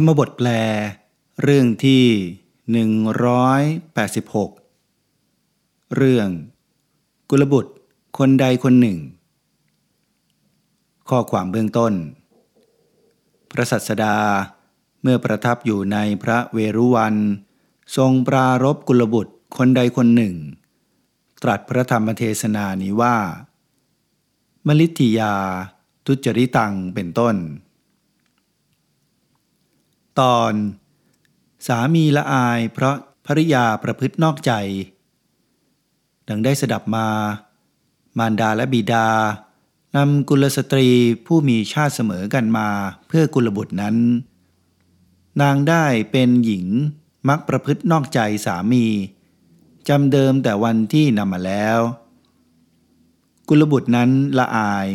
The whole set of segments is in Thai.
รรมบทแปล เรื่องที่ 186 เรื่อง กุลบุตรคนใดคนหนึ่ง ข้อความเบื้องต้น พระสัสดาเมื่อประทับอยู่ในพระเวรุวัน ทรงปรารบกุลบุตรคนใดคนหนึ่ง ตรัสพระธรรมเทศนานี้ว่า มลิทิยา ทุจริตังเป็นต้น ตอน สามีละอายเพราะภริยาประพฤตินอกใจ ดังได้สดับมา มารดาและบิดานำกุลสตรีผู้มีชาติเสมอกันมาเพื่อกุลบุตรนั้น นางได้เป็นหญิงมักประพฤตินอกใจสามีจำเดิมแต่วันที่นำมาแล้ว กุลบุตรนั้นละอาย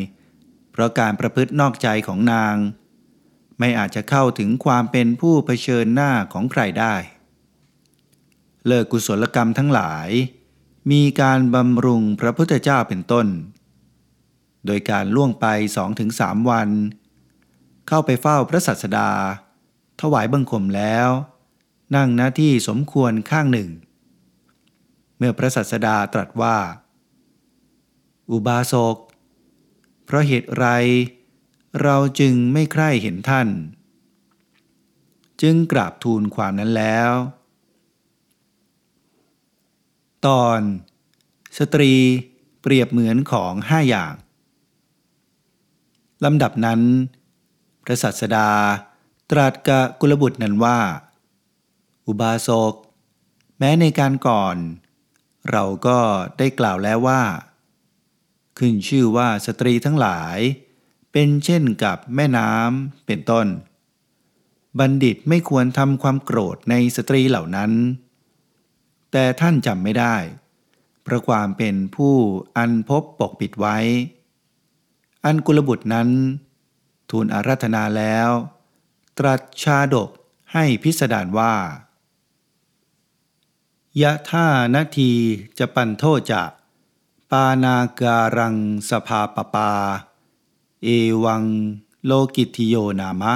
เพราะการประพฤตินอกใจของนาง ไม่อาจจะเข้าถึงความเป็นผู้เผชิญหน้าของใครได้ เลิกกุศลกรรมทั้งหลาย มีการบำรุงพระพุทธเจ้าเป็นต้น โดยการล่วงไปสองถึงสามวัน เข้าไปเฝ้าพระสัสดา ถวายบังคมแล้ว นั่งหน้าที่สมควรข้างหนึ่ง เมื่อพระสัสดาตรัสว่า อุบาสกเพราะเหตุไร เราจึงไม่ใคร่เห็นท่าน จึงกราบทูลความนั้นแล้ว ตอน สตรีเปรียบเหมือนของห้าอย่างลำดับนั้น พระสัสดาตรัสกับกุลบุตรนั้นว่า อุบาสก แม้ในการก่อน เราก็ได้กล่าวแล้วว่า ขึ้นชื่อว่าสตรีทั้งหลาย เป็นเช่นกับแม่น้ำเป็นต้น บัณฑิตไม่ควรทำความโกรธในสตรีเหล่านั้น แต่ท่านจำไม่ได้เพราะความเป็นผู้อันพบปกปิดไว้ อันกุลบุตรนั้น ทูลอารัธนาแล้ว ตรัสชาดกให้พิสดารว่ายะท่านาทีจะปันโทจะ ปานาการังสภาปปา เอวังโลกิทิโยนามะ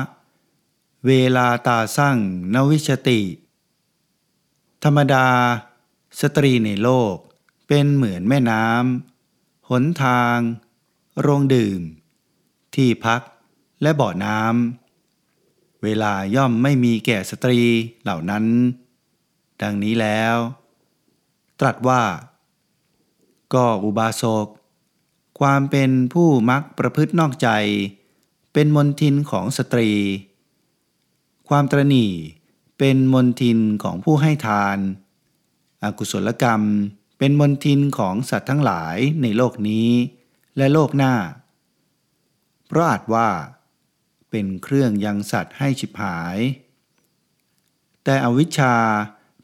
เวลาตาสั่งนวิชติ ธรรมดา สตรีในโลกเป็นเหมือนแม่น้ำหนทาง โรงดื่ม ที่พักและบ่อน้ำเวลาย่อมไม่มีแก่สตรีเหล่านั้น ดังนี้แล้ว ตรัสว่า ก็อุบาสก ความเป็นผู้มักประพฤตินอกใจ เป็นมนทินของสตรี ความตรณีเป็นมนทินของผู้ให้ทาน อากุศลกรรมเป็นมนทินของสัตว์ทั้งหลายในโลกนี้และโลกหน้า เพราะอาจว่า เป็นเครื่องยังสัตว์ให้ฉิบหาย แต่อวิชชา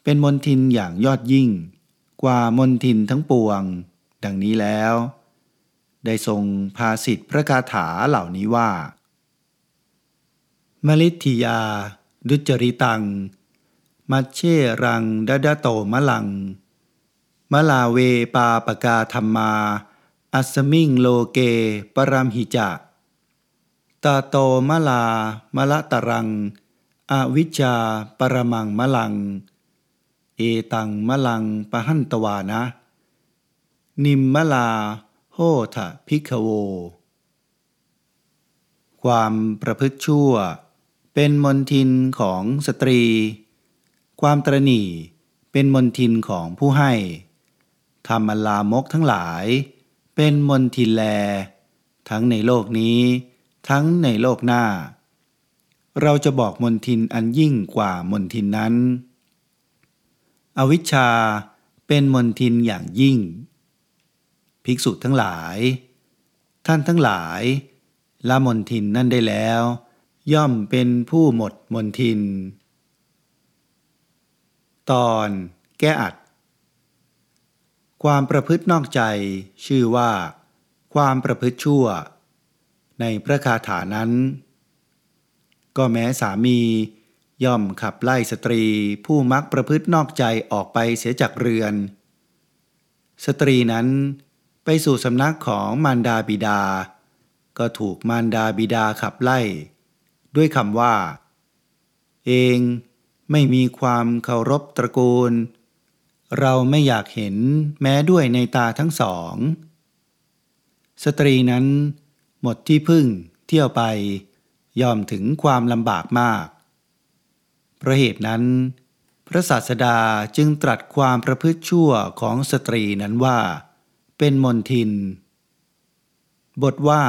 เป็นมนทินอย่างยอดยิ่ง กว่ามนทินทั้งปวง ดังนี้แล้ว ได้ทรงพาสิทธิพระคาถาเหล่านี้ว่า มลิทิยา ดุจริตัง มัชเชรังดดโตมะลัง มลาเวปาปกาธรรมา อัสมิงโลเกปรมหิจะตาโตมลามละตรัง อวิชาปรมังมะลัง เอตังมะลังปะหันตวานะ นิมมลา โหทะพิกโว ความประพฤติชั่ว เป็นมนทินของสตรี ความตรณีเป็นมนทินของผู้ให้ธรรมลามกทั้งหลาย เป็นมนทินแล ทั้งในโลกนี้ ทั้งในโลกหน้า เราจะบอกมนทินอันยิ่งกว่ามนทินนั้น อวิชชาเป็นมนทินอย่างยิ่ง ภิกษุทั้งหลาย ท่านทั้งหลายละมนทินนั่นได้แล้ว ย่อมเป็นผู้หมดมนทิน ตอนแก้อัด ความประพฤตินอกใจชื่อว่า ความประพฤติชั่ว ในพระคาถานั้น ก็แม้สามีย่อมขับไล่สตรีผู้มักประพฤตินอกใจออกไปเสียจากเรือน สตรีนั้น ไปสู่สำนักของมารดาบิดา ก็ถูกมารดาบิดาขับไล่ ด้วยคำว่า เองไม่มีความเคารพตระกูล เราไม่อยากเห็นแม้ด้วยในตาทั้งสอง สตรีนั้น หมดที่พึ่งเที่ยวไป ยอมถึงความลำบากมากเพราะเหตุนั้น พระศาสดาจึงตรัสความประพฤติชั่วของสตรีนั้นว่า เป็นมนทิน บทว่า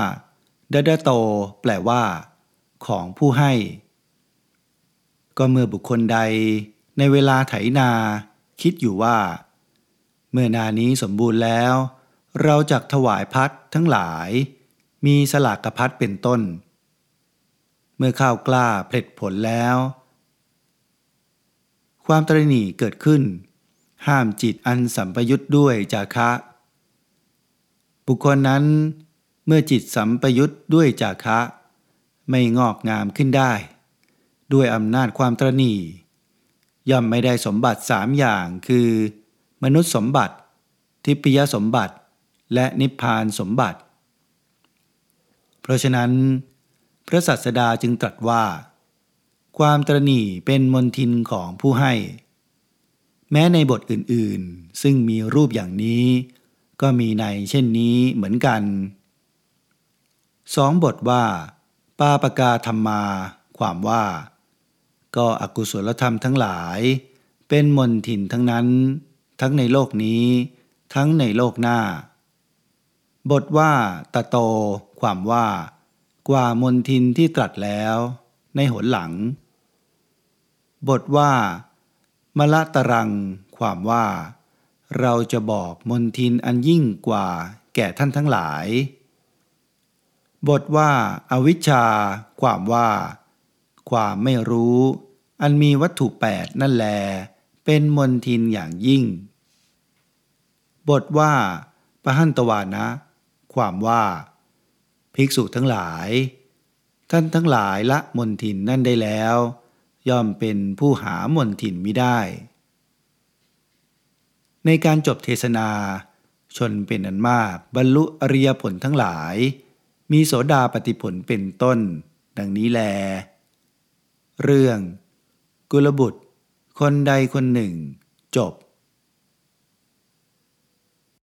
ดดโต แปลว่า ของผู้ให้ ก็เมื่อบุคคลใด ในเวลาไถนา คิดอยู่ว่า เมื่อนานี้สมบูรณ์แล้ว เราจะถวายพัดทั้งหลาย มีสลากกระพัดเป็นต้น เมื่อข้าวกล้าผล็ดผลแล้ว ความตรณีเกิดขึ้น ห้ามจิตอันสัมปยุทธ์ด้วยจาคะ บุคคลนั้น เมื่อจิตสัมปยุทธ์ด้วยจาคะ ไม่งอกงามขึ้นได้ ด้วยอำนาจความตรณีย่อมไม่ได้สมบัติสามอย่างคือ มนุษย์สมบัติ ทิพยสมบัติ และนิพพานสมบัติ เพราะฉะนั้น พระสัสดาจึงตรัสว่า ความตรณีเป็นมนทินของผู้ให้ แม้ในบทอื่นๆ ซึ่งมีรูปอย่างนี้ ก็มีในเช่นนี้เหมือนกันสองบทว่า ปาปกาธรรมา ความว่า ก็อกุศลธรรมทั้งหลาย เป็นมนทินทั้งนั้น ทั้งในโลกนี้ ทั้งในโลกหน้า บทว่าตะโต ความว่า กว่ามนทินที่ตรัสแล้ว ในหนหลัง บทว่า มละตรัง ความว่า เราจะบอกมนทินอันยิ่งกว่าแก่ท่านทั้งหลาย บทว่าอาวิชชา ความว่า ความไม่รู้ อันมีวัตถุแปดนั่นแล เป็นมนทินอย่างยิ่ง บทว่าปหันตวานะ ความว่า ภิกษุทั้งหลาย ท่านทั้งหลายละมนทินนั่นได้แล้ว ย่อมเป็นผู้หามนทินไม่ได้ ในการจบเทศนา ชนเป็นอันมากบรรลุอริยผลทั้งหลาย มีโสดาปฏิผลเป็นต้น ดังนี้แล เรื่อง กุลบุตร คนใดคนหนึ่ง จบ